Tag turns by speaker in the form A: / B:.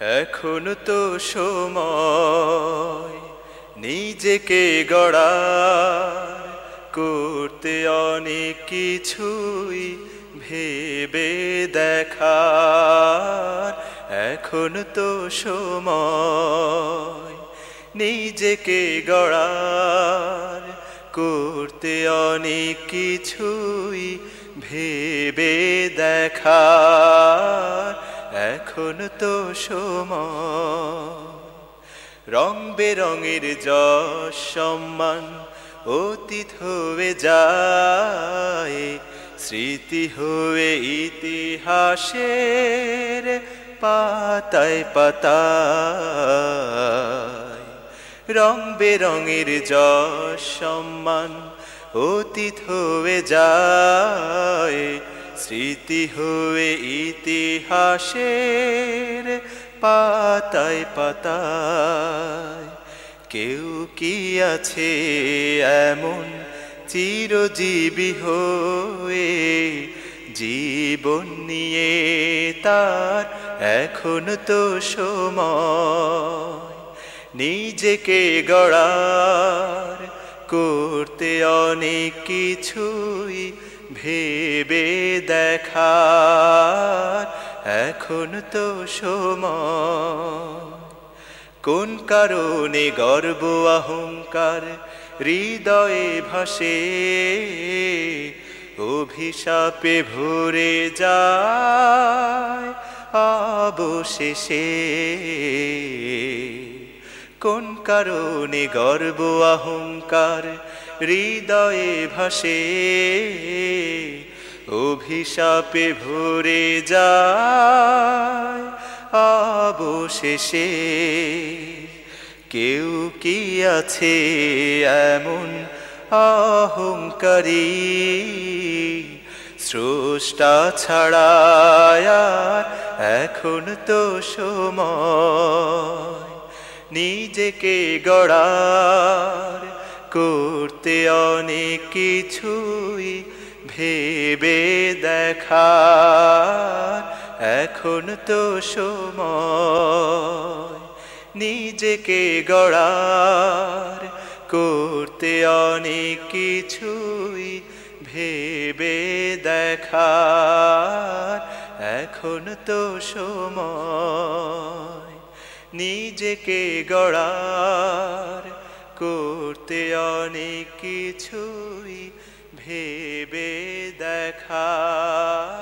A: এখন তো সময় নিজেকে গড়া করতে অনেক কিছুই ভেবে দেখার। এখন তো সময় নিজেকে গড়ার করতে অনেক কিছুই ভেবে দেখার। এখন তো সময়। রং বেরঙের যশ সম্মান অতীত হয়ে যায়, স্মৃতি হয়ে ইতিহাসের পাতায় পাতায়। রং বেরঙের যশ সম্মান অতীত হয়ে যায় স্মৃতি হয়ে ইতিহাসের পাতায় পাতায় কেউ কি আছে এমন চিরজীবী হয়ে জীবন নিয়ে তার এখন তো সময়। নিজেকে গড়ার করতে অনেক কিছুই ভেবে দেখার এখন তো সময়। কোন কারণে গর্ব অহংকার হৃদয়ে ভাসে? অভিশাপে ভরে যায় অবশেষে। কোন কারণে গর্ব অহংকার হৃদয়ে ভাসে? অভিশাপে ভরে যায় অবশেষে। কেউ কি আছে এমন অহংকারী? স্রষ্টা ছাড়ায় এখন তো সময় নিজেকে গড়ার করতে অনেক কিছুই ভেবে দেখার। এখন তো সময় নিজেকে গড়ার করতে অনেক কিছুই ভেবে দেখার। এখন তো সময় নিজেকে গড়ার করতে অনেক কিছুই ভেবে দেখার